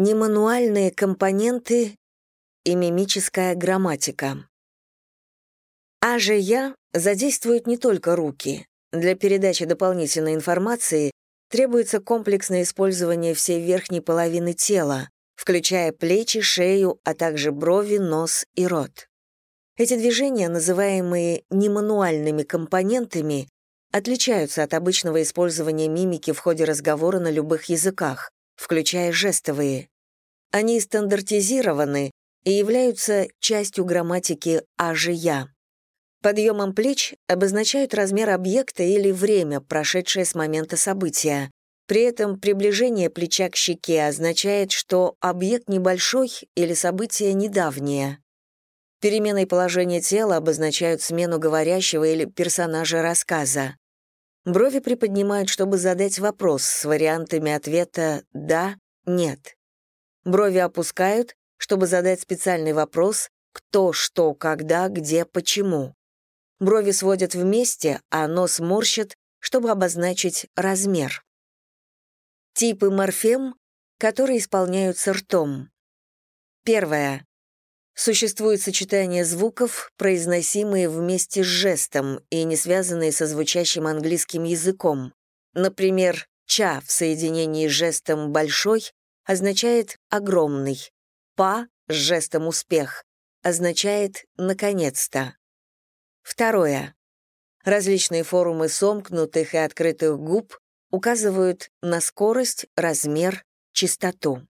Немануальные компоненты и мимическая грамматика. А же я задействует не только руки. Для передачи дополнительной информации требуется комплексное использование всей верхней половины тела, включая плечи, шею, а также брови, нос и рот. Эти движения, называемые немануальными компонентами, отличаются от обычного использования мимики в ходе разговора на любых языках, включая жестовые. Они стандартизированы и являются частью грамматики «а же я». Подъемом плеч обозначают размер объекта или время, прошедшее с момента события. При этом приближение плеча к щеке означает, что объект небольшой или событие недавнее. Переменой положения тела обозначают смену говорящего или персонажа рассказа. Брови приподнимают, чтобы задать вопрос с вариантами ответа «да», «нет». Брови опускают, чтобы задать специальный вопрос «кто», «что», «когда», «где», «почему». Брови сводят вместе, а нос морщат, чтобы обозначить размер. Типы морфем, которые исполняются ртом. Первое. Существует сочетание звуков, произносимые вместе с жестом и не связанные со звучащим английским языком. Например, «ча» в соединении с жестом «большой» означает «огромный», «па» с жестом «успех» означает «наконец-то». Второе. Различные формы сомкнутых и открытых губ указывают на скорость, размер, частоту.